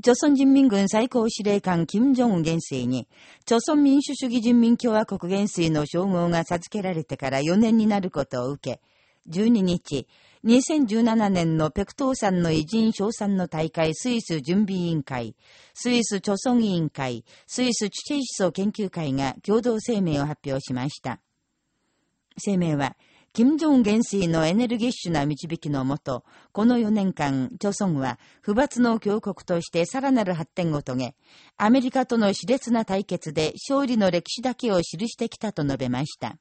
朝鮮人民軍最高司令官金正恩元帥に、朝鮮民主主義人民共和国元帥の称号が授けられてから4年になることを受け、12日、2017年のペクトーさんの偉人賞賛の大会スイス準備委員会、スイス貯村委員会、スイスチチェイ思想研究会が共同声明を発表しました。声明は、金正恩元帥のエネルギッシュな導きのもと、この4年間、朝鮮は、不罰の強国としてさらなる発展を遂げ、アメリカとの熾烈な対決で勝利の歴史だけを記してきたと述べました。